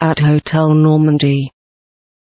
at Hotel Normandy.